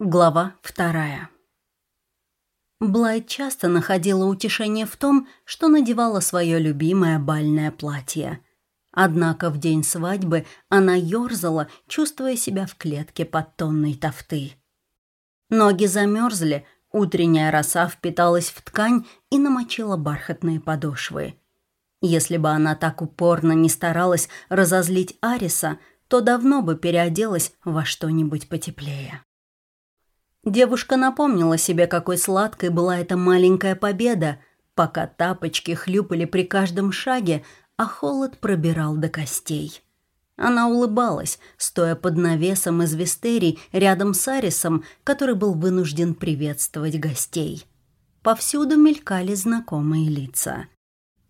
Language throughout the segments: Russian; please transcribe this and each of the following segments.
Глава вторая. Блайт часто находила утешение в том, что надевала свое любимое бальное платье. Однако в день свадьбы она ёрзала, чувствуя себя в клетке под тонной тофты. Ноги замерзли, утренняя роса впиталась в ткань и намочила бархатные подошвы. Если бы она так упорно не старалась разозлить Ариса, то давно бы переоделась во что-нибудь потеплее. Девушка напомнила себе, какой сладкой была эта маленькая победа, пока тапочки хлюпали при каждом шаге, а холод пробирал до костей. Она улыбалась, стоя под навесом из вистерий рядом с Арисом, который был вынужден приветствовать гостей. Повсюду мелькали знакомые лица.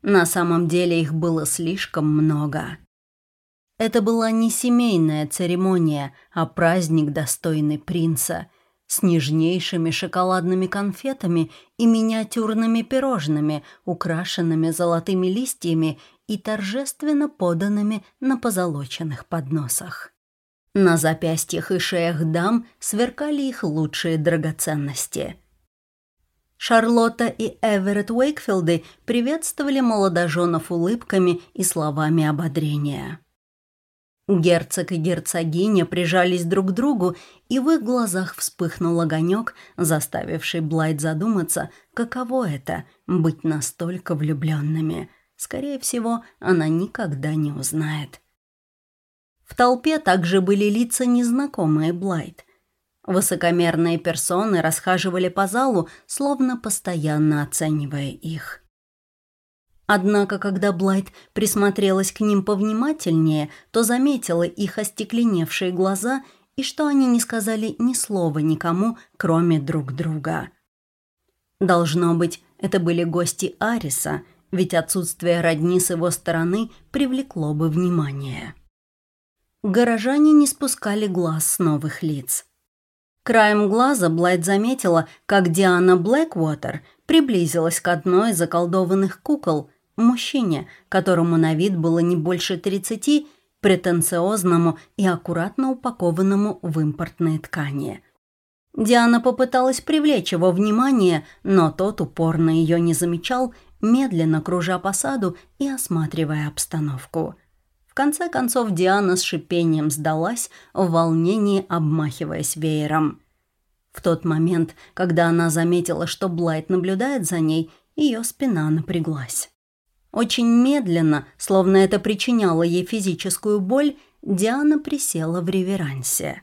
На самом деле их было слишком много. Это была не семейная церемония, а праздник, достойный принца — с нежнейшими шоколадными конфетами и миниатюрными пирожными, украшенными золотыми листьями и торжественно поданными на позолоченных подносах. На запястьях и шеях дам сверкали их лучшие драгоценности. Шарлотта и Эверетт Уэйкфилды приветствовали молодоженов улыбками и словами ободрения. Герцог и герцогиня прижались друг к другу, и в их глазах вспыхнул огонек, заставивший Блайт задуматься, каково это — быть настолько влюбленными. Скорее всего, она никогда не узнает. В толпе также были лица незнакомые Блайт. Высокомерные персоны расхаживали по залу, словно постоянно оценивая их. Однако, когда Блайт присмотрелась к ним повнимательнее, то заметила их остекленевшие глаза и что они не сказали ни слова никому, кроме друг друга. Должно быть, это были гости Ариса, ведь отсутствие родни с его стороны привлекло бы внимание. Горожане не спускали глаз с новых лиц. Краем глаза Блайт заметила, как Диана Блэквотер приблизилась к одной из заколдованных кукол – мужчине, которому на вид было не больше тридцати, претенциозному и аккуратно упакованному в импортные ткани. Диана попыталась привлечь его внимание, но тот упорно ее не замечал, медленно кружа по саду и осматривая обстановку. В конце концов Диана с шипением сдалась, в волнении обмахиваясь веером. В тот момент, когда она заметила, что Блайт наблюдает за ней, ее спина напряглась. Очень медленно, словно это причиняло ей физическую боль, Диана присела в реверансе.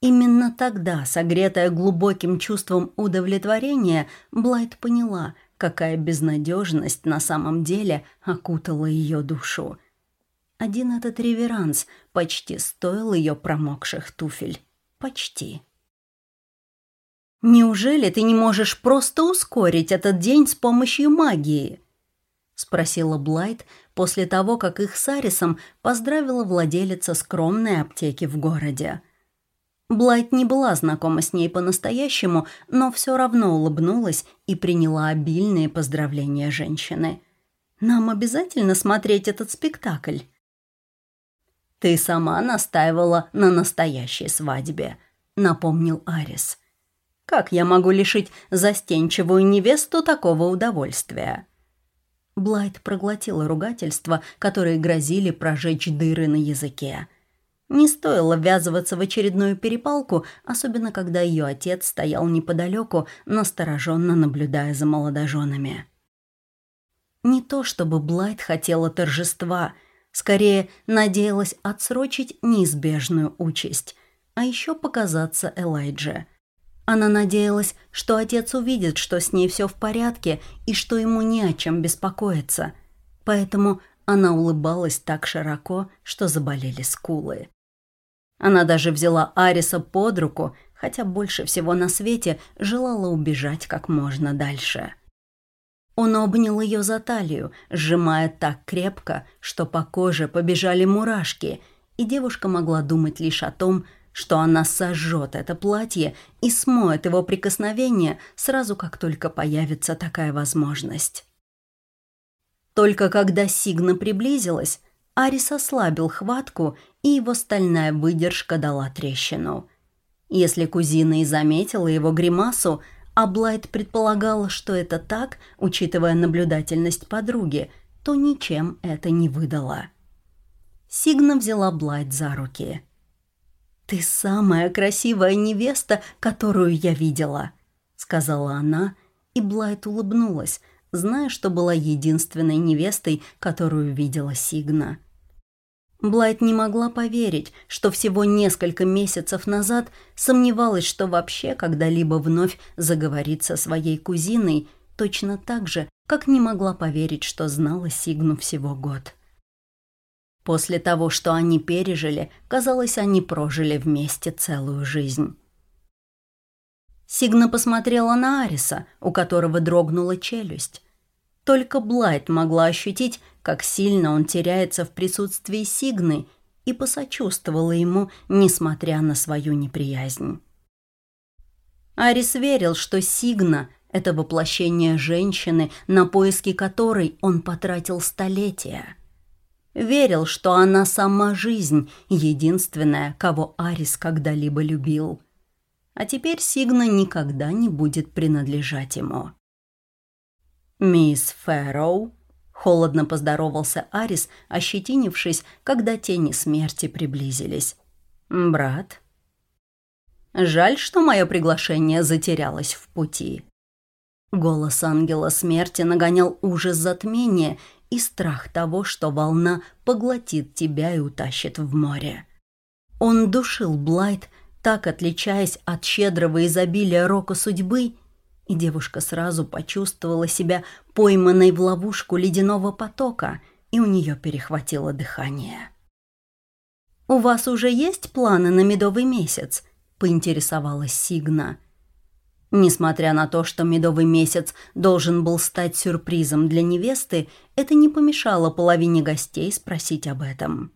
Именно тогда, согретая глубоким чувством удовлетворения, Блайт поняла, какая безнадежность на самом деле окутала ее душу. Один этот реверанс почти стоил ее промокших туфель. Почти. «Неужели ты не можешь просто ускорить этот день с помощью магии?» Спросила Блайт после того, как их с Арисом поздравила владелица скромной аптеки в городе. Блайт не была знакома с ней по-настоящему, но все равно улыбнулась и приняла обильные поздравления женщины. «Нам обязательно смотреть этот спектакль?» «Ты сама настаивала на настоящей свадьбе», — напомнил Арис. «Как я могу лишить застенчивую невесту такого удовольствия?» Блайт проглотила ругательства, которые грозили прожечь дыры на языке. Не стоило ввязываться в очередную перепалку, особенно когда ее отец стоял неподалеку, настороженно наблюдая за молодоженами. Не то чтобы Блайт хотела торжества, скорее надеялась отсрочить неизбежную участь, а еще показаться Элайдже – она надеялась, что отец увидит, что с ней все в порядке и что ему не о чем беспокоиться. Поэтому она улыбалась так широко, что заболели скулы. Она даже взяла Ариса под руку, хотя больше всего на свете желала убежать как можно дальше. Он обнял ее за талию, сжимая так крепко, что по коже побежали мурашки, и девушка могла думать лишь о том, что она сожжет это платье и смоет его прикосновение сразу, как только появится такая возможность. Только когда Сигна приблизилась, Арис ослабил хватку, и его стальная выдержка дала трещину. Если кузина и заметила его гримасу, а Блайт предполагала, что это так, учитывая наблюдательность подруги, то ничем это не выдало. Сигна взяла Блайт за руки. «Ты самая красивая невеста, которую я видела», — сказала она, и Блайт улыбнулась, зная, что была единственной невестой, которую видела Сигна. Блайт не могла поверить, что всего несколько месяцев назад сомневалась, что вообще когда-либо вновь заговорит со своей кузиной, точно так же, как не могла поверить, что знала Сигну всего год. После того, что они пережили, казалось, они прожили вместе целую жизнь. Сигна посмотрела на Ариса, у которого дрогнула челюсть. Только Блайт могла ощутить, как сильно он теряется в присутствии Сигны, и посочувствовала ему, несмотря на свою неприязнь. Арис верил, что Сигна — это воплощение женщины, на поиски которой он потратил столетия. Верил, что она сама жизнь, единственная, кого Арис когда-либо любил. А теперь Сигна никогда не будет принадлежать ему. «Мисс Фэрроу», — холодно поздоровался Арис, ощетинившись, когда тени смерти приблизились. «Брат». «Жаль, что мое приглашение затерялось в пути». Голос ангела смерти нагонял ужас затмения и страх того, что волна поглотит тебя и утащит в море. Он душил Блайт, так отличаясь от щедрого изобилия рока судьбы, и девушка сразу почувствовала себя пойманной в ловушку ледяного потока, и у нее перехватило дыхание. «У вас уже есть планы на медовый месяц?» — поинтересовалась Сигна. Несмотря на то, что медовый месяц должен был стать сюрпризом для невесты, это не помешало половине гостей спросить об этом.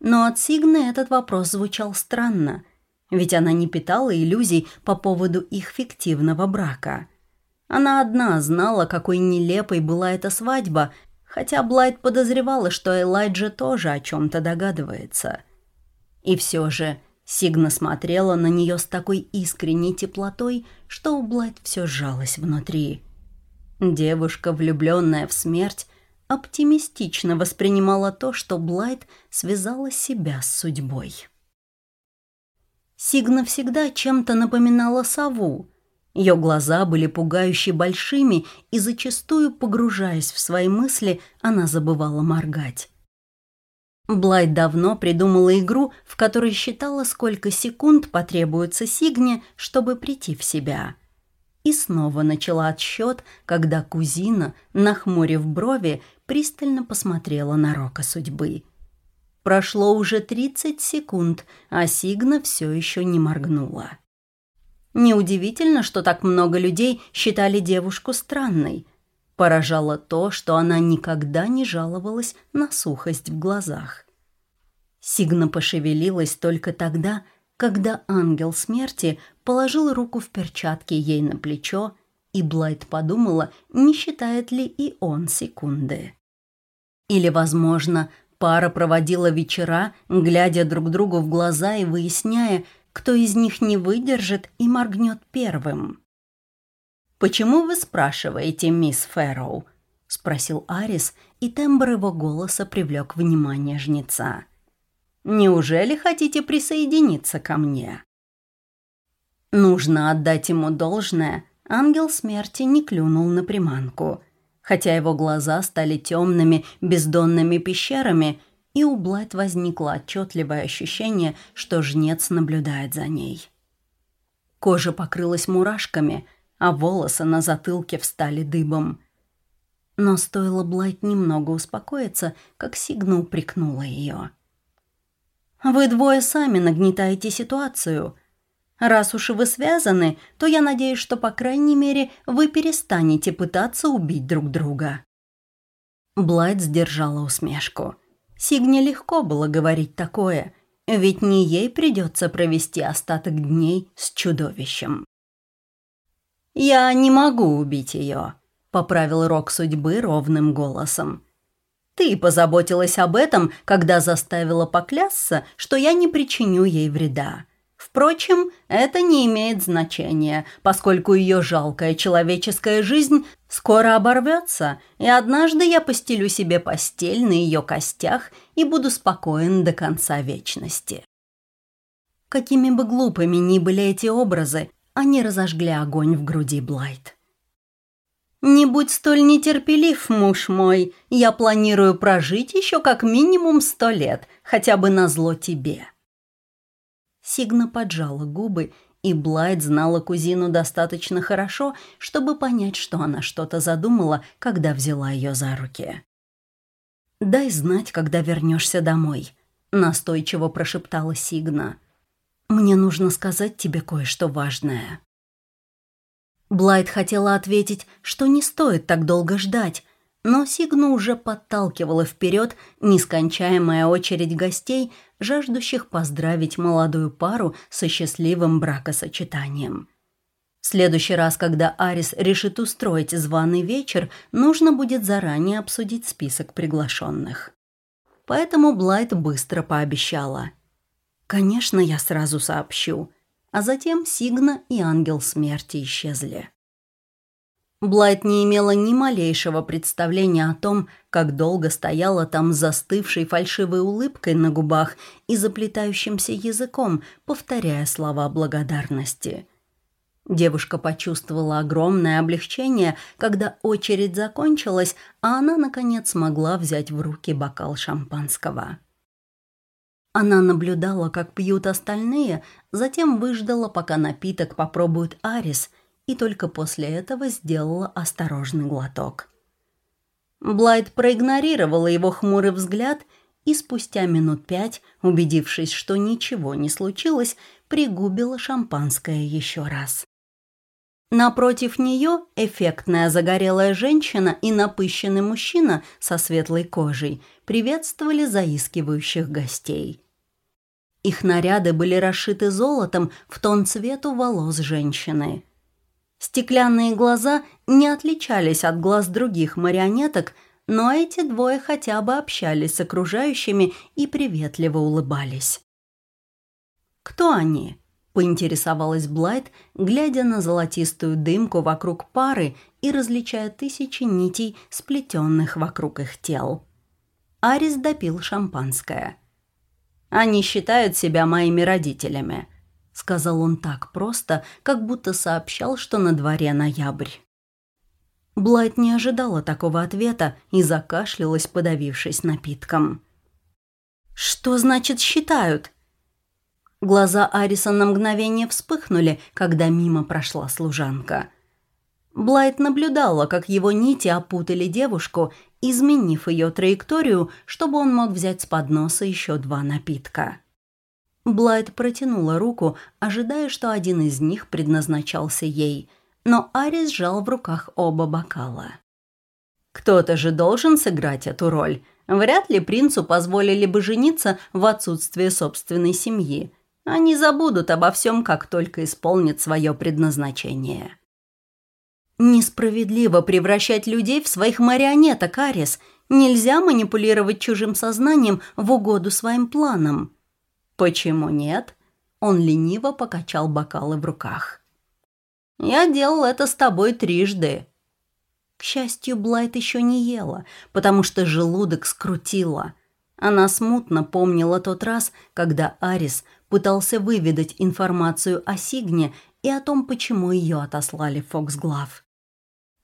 Но от Сигны этот вопрос звучал странно — ведь она не питала иллюзий по поводу их фиктивного брака. Она одна знала, какой нелепой была эта свадьба, хотя Блайт подозревала, что Элайджа тоже о чем-то догадывается. И все же Сигна смотрела на нее с такой искренней теплотой, что у Блайт все сжалось внутри. Девушка, влюбленная в смерть, оптимистично воспринимала то, что Блайт связала себя с судьбой. Сигна всегда чем-то напоминала сову. Ее глаза были пугающе большими, и зачастую, погружаясь в свои мысли, она забывала моргать. Блайт давно придумала игру, в которой считала, сколько секунд потребуется Сигне, чтобы прийти в себя. И снова начала отсчет, когда кузина, нахмурив брови, пристально посмотрела на Рока судьбы – Прошло уже 30 секунд, а Сигна все еще не моргнула. Неудивительно, что так много людей считали девушку странной. Поражало то, что она никогда не жаловалась на сухость в глазах. Сигна пошевелилась только тогда, когда ангел смерти положил руку в перчатки ей на плечо, и Блайт подумала, не считает ли и он секунды. Или, возможно, Пара проводила вечера, глядя друг другу в глаза и выясняя, кто из них не выдержит и моргнет первым. «Почему вы спрашиваете, мисс Фэрроу?» — спросил Арис, и тембр его голоса привлек внимание жнеца. «Неужели хотите присоединиться ко мне?» Нужно отдать ему должное, ангел смерти не клюнул на приманку — хотя его глаза стали темными, бездонными пещерами, и у Блайт возникло отчетливое ощущение, что жнец наблюдает за ней. Кожа покрылась мурашками, а волосы на затылке встали дыбом. Но стоило Блайт немного успокоиться, как Сигна упрекнула ее. «Вы двое сами нагнетаете ситуацию», Раз уж вы связаны, то я надеюсь, что, по крайней мере, вы перестанете пытаться убить друг друга». Блайт сдержала усмешку. Сигне легко было говорить такое, ведь не ей придется провести остаток дней с чудовищем. «Я не могу убить ее», — поправил Рок судьбы ровным голосом. «Ты позаботилась об этом, когда заставила поклясться, что я не причиню ей вреда. Впрочем, это не имеет значения, поскольку ее жалкая человеческая жизнь скоро оборвется, и однажды я постелю себе постель на ее костях и буду спокоен до конца вечности. Какими бы глупыми ни были эти образы, они разожгли огонь в груди Блайт. «Не будь столь нетерпелив, муж мой, я планирую прожить еще как минимум сто лет, хотя бы на зло тебе». Сигна поджала губы, и Блайт знала кузину достаточно хорошо, чтобы понять, что она что-то задумала, когда взяла ее за руки. «Дай знать, когда вернешься домой», — настойчиво прошептала Сигна. «Мне нужно сказать тебе кое-что важное». Блайт хотела ответить, что не стоит так долго ждать, но Сигну уже подталкивала вперед нескончаемая очередь гостей, жаждущих поздравить молодую пару со счастливым бракосочетанием. В следующий раз, когда Арис решит устроить званый вечер, нужно будет заранее обсудить список приглашенных. Поэтому Блайт быстро пообещала. «Конечно, я сразу сообщу». А затем Сигна и Ангел Смерти исчезли. Блайт не имела ни малейшего представления о том, как долго стояла там застывшей фальшивой улыбкой на губах и заплетающимся языком, повторяя слова благодарности. Девушка почувствовала огромное облегчение, когда очередь закончилась, а она, наконец, смогла взять в руки бокал шампанского. Она наблюдала, как пьют остальные, затем выждала, пока напиток попробует Арис – и только после этого сделала осторожный глоток. Блайт проигнорировала его хмурый взгляд и спустя минут пять, убедившись, что ничего не случилось, пригубила шампанское еще раз. Напротив нее эффектная загорелая женщина и напыщенный мужчина со светлой кожей приветствовали заискивающих гостей. Их наряды были расшиты золотом в тон цвету волос женщины – Стеклянные глаза не отличались от глаз других марионеток, но эти двое хотя бы общались с окружающими и приветливо улыбались. «Кто они?» – поинтересовалась Блайт, глядя на золотистую дымку вокруг пары и различая тысячи нитей, сплетенных вокруг их тел. Арис допил шампанское. «Они считают себя моими родителями», сказал он так просто, как будто сообщал, что на дворе ноябрь. Блайт не ожидала такого ответа и закашлялась, подавившись напитком. «Что значит «считают»?» Глаза Ариса на мгновение вспыхнули, когда мимо прошла служанка. Блайт наблюдала, как его нити опутали девушку, изменив ее траекторию, чтобы он мог взять с подноса еще два напитка. Блайт протянула руку, ожидая, что один из них предназначался ей, но Ари сжал в руках оба бокала. «Кто-то же должен сыграть эту роль. Вряд ли принцу позволили бы жениться в отсутствие собственной семьи. Они забудут обо всем, как только исполнят свое предназначение». «Несправедливо превращать людей в своих марионеток, Арис. Нельзя манипулировать чужим сознанием в угоду своим планам», «Почему нет?» Он лениво покачал бокалы в руках. «Я делал это с тобой трижды». К счастью, Блайт еще не ела, потому что желудок скрутило. Она смутно помнила тот раз, когда Арис пытался выведать информацию о Сигне и о том, почему ее отослали в Фоксглав.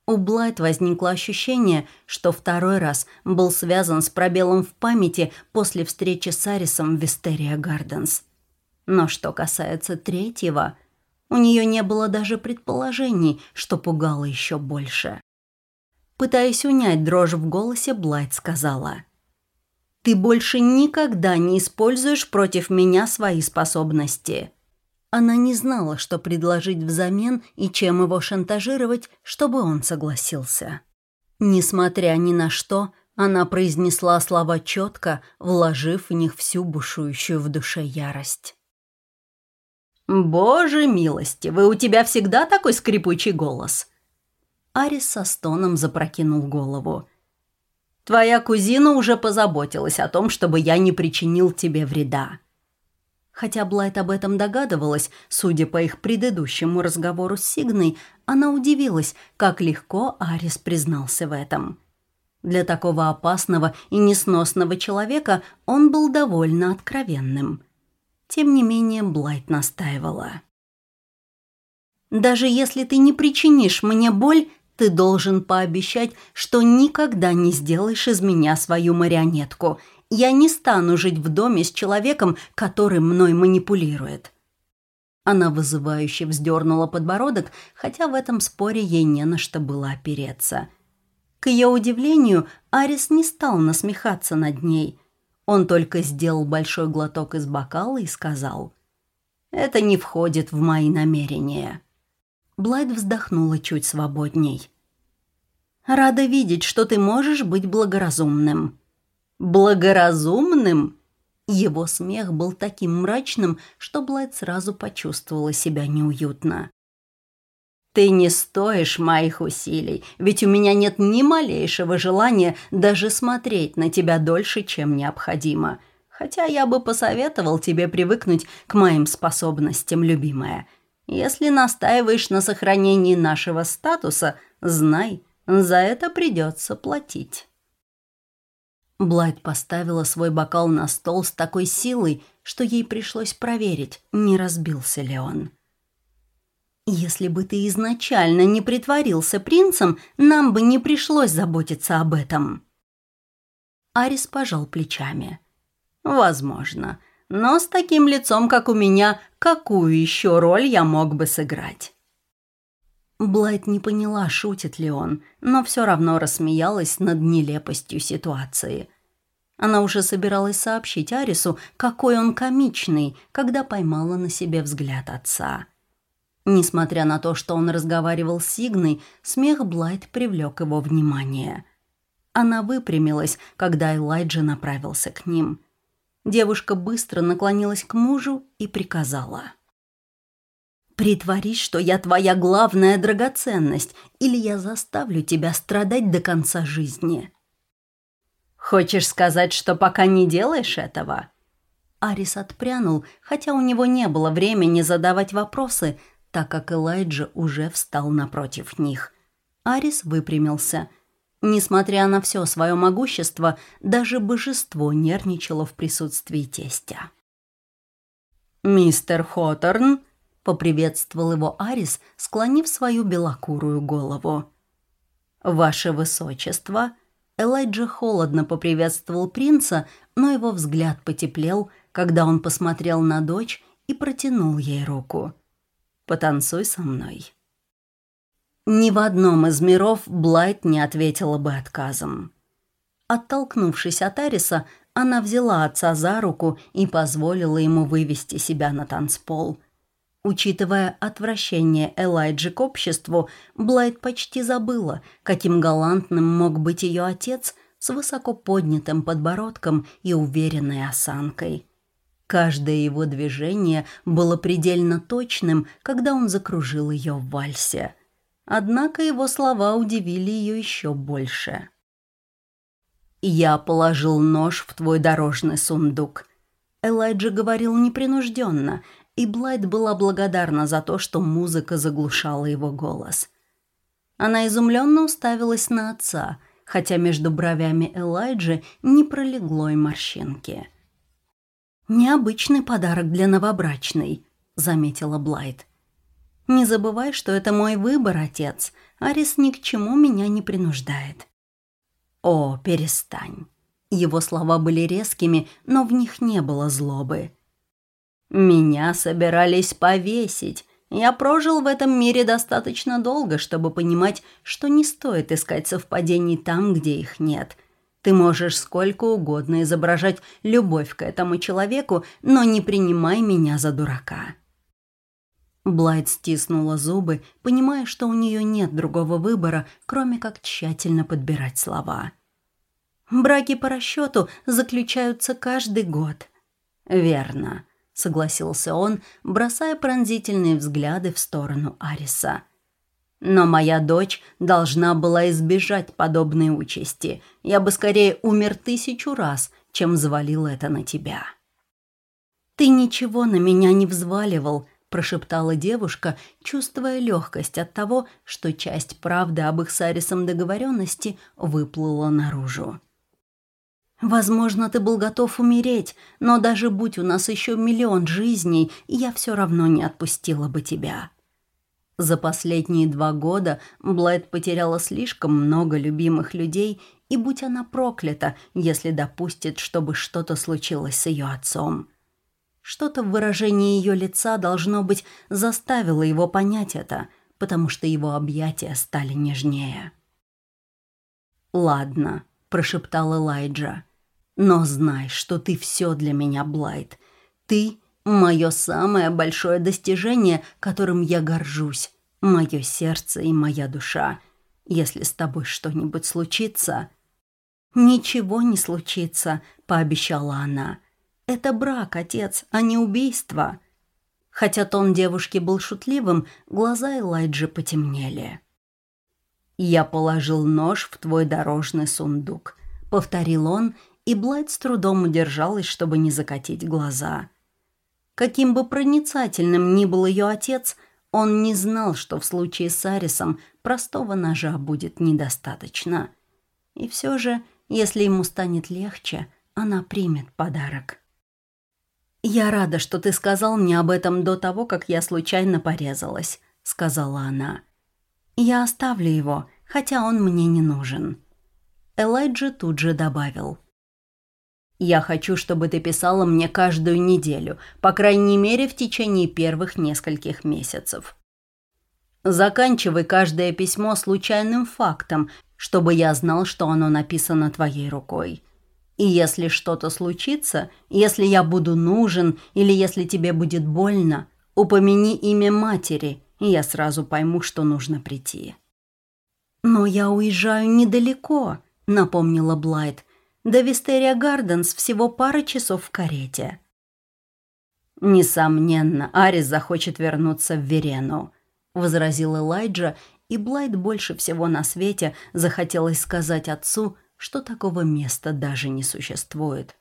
У Блайт возникло ощущение, что второй раз был связан с пробелом в памяти после встречи с Арисом в Вистерия Гарденс. Но что касается третьего, у нее не было даже предположений, что пугало еще больше. Пытаясь унять дрожь в голосе, Блайт сказала. «Ты больше никогда не используешь против меня свои способности». Она не знала, что предложить взамен и чем его шантажировать, чтобы он согласился. Несмотря ни на что, она произнесла слова четко, вложив в них всю бушующую в душе ярость. «Боже милости, вы у тебя всегда такой скрипучий голос!» Арис со стоном запрокинул голову. «Твоя кузина уже позаботилась о том, чтобы я не причинил тебе вреда». Хотя Блайт об этом догадывалась, судя по их предыдущему разговору с Сигной, она удивилась, как легко Арис признался в этом. Для такого опасного и несносного человека он был довольно откровенным. Тем не менее, Блайт настаивала. «Даже если ты не причинишь мне боль, ты должен пообещать, что никогда не сделаешь из меня свою марионетку я не стану жить в доме с человеком, который мной манипулирует». Она вызывающе вздернула подбородок, хотя в этом споре ей не на что было опереться. К ее удивлению, Арис не стал насмехаться над ней. Он только сделал большой глоток из бокала и сказал, «Это не входит в мои намерения». Блайт вздохнула чуть свободней. «Рада видеть, что ты можешь быть благоразумным», благоразумным?» Его смех был таким мрачным, что Блайт сразу почувствовала себя неуютно. «Ты не стоишь моих усилий, ведь у меня нет ни малейшего желания даже смотреть на тебя дольше, чем необходимо. Хотя я бы посоветовал тебе привыкнуть к моим способностям, любимая. Если настаиваешь на сохранении нашего статуса, знай, за это придется платить». Блайт поставила свой бокал на стол с такой силой, что ей пришлось проверить, не разбился ли он. «Если бы ты изначально не притворился принцем, нам бы не пришлось заботиться об этом». Арис пожал плечами. «Возможно. Но с таким лицом, как у меня, какую еще роль я мог бы сыграть?» Блайт не поняла, шутит ли он, но все равно рассмеялась над нелепостью ситуации. Она уже собиралась сообщить Арису, какой он комичный, когда поймала на себе взгляд отца. Несмотря на то, что он разговаривал с Сигной, смех Блайт привлек его внимание. Она выпрямилась, когда Элайджа направился к ним. Девушка быстро наклонилась к мужу и приказала. «Притворись, что я твоя главная драгоценность, или я заставлю тебя страдать до конца жизни». «Хочешь сказать, что пока не делаешь этого?» Арис отпрянул, хотя у него не было времени задавать вопросы, так как Элайджа уже встал напротив них. Арис выпрямился. Несмотря на все свое могущество, даже божество нервничало в присутствии тестя. «Мистер Хоторн», — поприветствовал его Арис, склонив свою белокурую голову. «Ваше Высочество», Элайджа холодно поприветствовал принца, но его взгляд потеплел, когда он посмотрел на дочь и протянул ей руку. «Потанцуй со мной». Ни в одном из миров Блайт не ответила бы отказом. Оттолкнувшись от Ариса, она взяла отца за руку и позволила ему вывести себя на танцпол – Учитывая отвращение Элайджи к обществу, Блайт почти забыла, каким галантным мог быть ее отец с высоко поднятым подбородком и уверенной осанкой. Каждое его движение было предельно точным, когда он закружил ее в вальсе. Однако его слова удивили ее еще больше. «Я положил нож в твой дорожный сундук», Элайджа говорил непринужденно, и Блайт была благодарна за то, что музыка заглушала его голос. Она изумленно уставилась на отца, хотя между бровями Элайджи не пролегло и морщинки. «Необычный подарок для новобрачной», — заметила Блайт. «Не забывай, что это мой выбор, отец. Арис ни к чему меня не принуждает». «О, перестань». Его слова были резкими, но в них не было злобы. Меня собирались повесить. Я прожил в этом мире достаточно долго, чтобы понимать, что не стоит искать совпадений там, где их нет. Ты можешь сколько угодно изображать любовь к этому человеку, но не принимай меня за дурака». Блайт стиснула зубы, понимая, что у нее нет другого выбора, кроме как тщательно подбирать слова. «Браки по расчету заключаются каждый год». «Верно. — согласился он, бросая пронзительные взгляды в сторону Ариса. «Но моя дочь должна была избежать подобной участи. Я бы скорее умер тысячу раз, чем завалил это на тебя». «Ты ничего на меня не взваливал», — прошептала девушка, чувствуя легкость от того, что часть правды об их с Арисом договоренности выплыла наружу. «Возможно, ты был готов умереть, но даже будь у нас еще миллион жизней, я все равно не отпустила бы тебя». За последние два года Блайт потеряла слишком много любимых людей, и будь она проклята, если допустит, чтобы что-то случилось с ее отцом. Что-то в выражении ее лица, должно быть, заставило его понять это, потому что его объятия стали нежнее. «Ладно», — прошептал Элайджа, — «но знай, что ты все для меня, Блайт. Ты — мое самое большое достижение, которым я горжусь, мое сердце и моя душа. Если с тобой что-нибудь случится...» «Ничего не случится», — пообещала она. Это брак, отец, а не убийство. Хотя тон девушки был шутливым, глаза Элайджи потемнели. «Я положил нож в твой дорожный сундук», — повторил он, и Блайт с трудом удержалась, чтобы не закатить глаза. Каким бы проницательным ни был ее отец, он не знал, что в случае с Арисом простого ножа будет недостаточно. И все же, если ему станет легче, она примет подарок. «Я рада, что ты сказал мне об этом до того, как я случайно порезалась», — сказала она. «Я оставлю его, хотя он мне не нужен». Элайджи тут же добавил. «Я хочу, чтобы ты писала мне каждую неделю, по крайней мере, в течение первых нескольких месяцев. Заканчивай каждое письмо случайным фактом, чтобы я знал, что оно написано твоей рукой. И если что-то случится, если я буду нужен или если тебе будет больно, упомяни имя матери, и я сразу пойму, что нужно прийти». «Но я уезжаю недалеко», — напомнила Блайт. «До Вистерия Гарденс всего пара часов в карете». «Несомненно, Арис захочет вернуться в Верену», — возразил Элайджа, и Блайт больше всего на свете захотелось сказать отцу, что такого места даже не существует.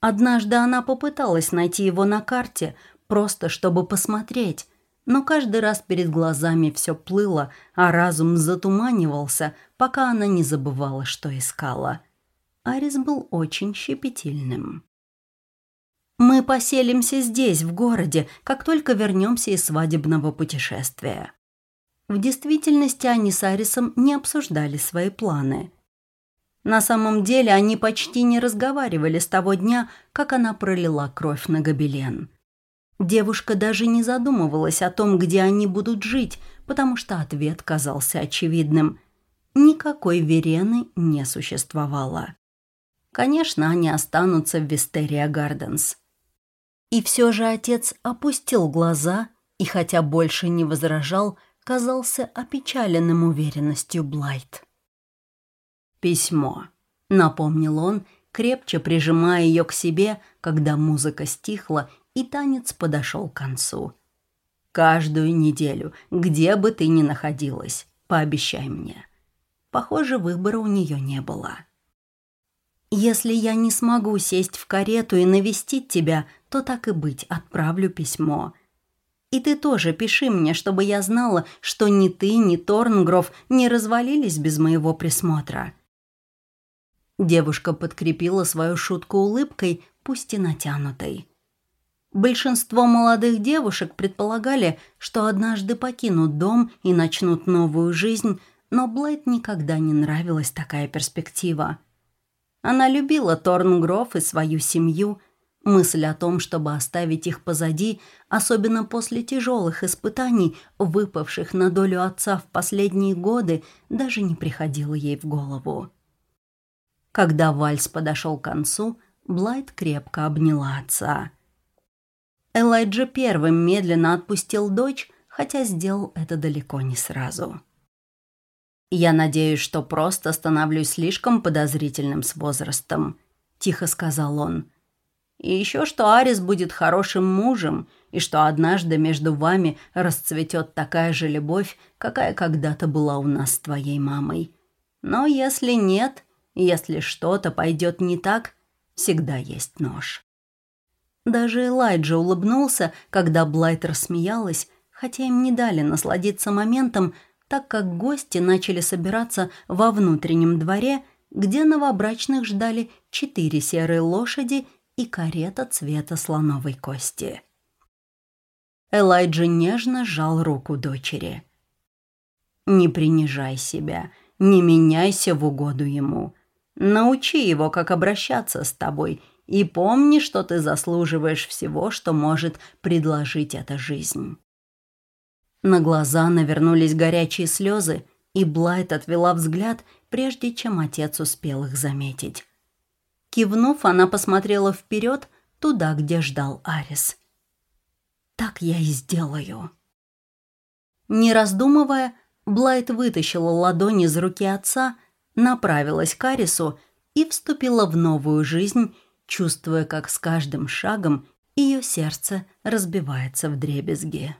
Однажды она попыталась найти его на карте, просто чтобы посмотреть, но каждый раз перед глазами все плыло, а разум затуманивался, пока она не забывала, что искала. Арис был очень щепетильным. «Мы поселимся здесь, в городе, как только вернемся из свадебного путешествия». В действительности они с Арисом не обсуждали свои планы – на самом деле они почти не разговаривали с того дня, как она пролила кровь на гобелен. Девушка даже не задумывалась о том, где они будут жить, потому что ответ казался очевидным. Никакой Верены не существовало. Конечно, они останутся в Вистерия Гарденс. И все же отец опустил глаза и, хотя больше не возражал, казался опечаленным уверенностью Блайт. «Письмо», — напомнил он, крепче прижимая ее к себе, когда музыка стихла и танец подошел к концу. «Каждую неделю, где бы ты ни находилась, пообещай мне». Похоже, выбора у нее не было. «Если я не смогу сесть в карету и навестить тебя, то так и быть, отправлю письмо. И ты тоже пиши мне, чтобы я знала, что ни ты, ни Торнгров не развалились без моего присмотра. Девушка подкрепила свою шутку улыбкой, пусть и натянутой. Большинство молодых девушек предполагали, что однажды покинут дом и начнут новую жизнь, но Блайт никогда не нравилась такая перспектива. Она любила Торнгров и свою семью. Мысль о том, чтобы оставить их позади, особенно после тяжелых испытаний, выпавших на долю отца в последние годы, даже не приходила ей в голову. Когда вальс подошел к концу, Блайт крепко обняла отца. Элайджа первым медленно отпустил дочь, хотя сделал это далеко не сразу. «Я надеюсь, что просто становлюсь слишком подозрительным с возрастом», — тихо сказал он. «И еще, что Арис будет хорошим мужем, и что однажды между вами расцветет такая же любовь, какая когда-то была у нас с твоей мамой. Но если нет, если что-то пойдет не так, всегда есть нож. Даже Элайджа улыбнулся, когда Блайт рассмеялась, хотя им не дали насладиться моментом, так как гости начали собираться во внутреннем дворе, где новобрачных ждали четыре серые лошади и карета цвета слоновой кости. Элайджа нежно сжал руку дочери. «Не принижай себя, не меняйся в угоду ему. Научи его, как обращаться с тобой, и помни, что ты заслуживаешь всего, что может предложить эта жизнь». На глаза навернулись горячие слезы, и Блайт отвела взгляд, прежде чем отец успел их заметить. Кивнув, она посмотрела вперед, туда, где ждал Арис. «Так я и сделаю». Не раздумывая, Блайт вытащила ладонь из руки отца, направилась к Арису и вступила в новую жизнь, чувствуя, как с каждым шагом ее сердце разбивается в дребезги.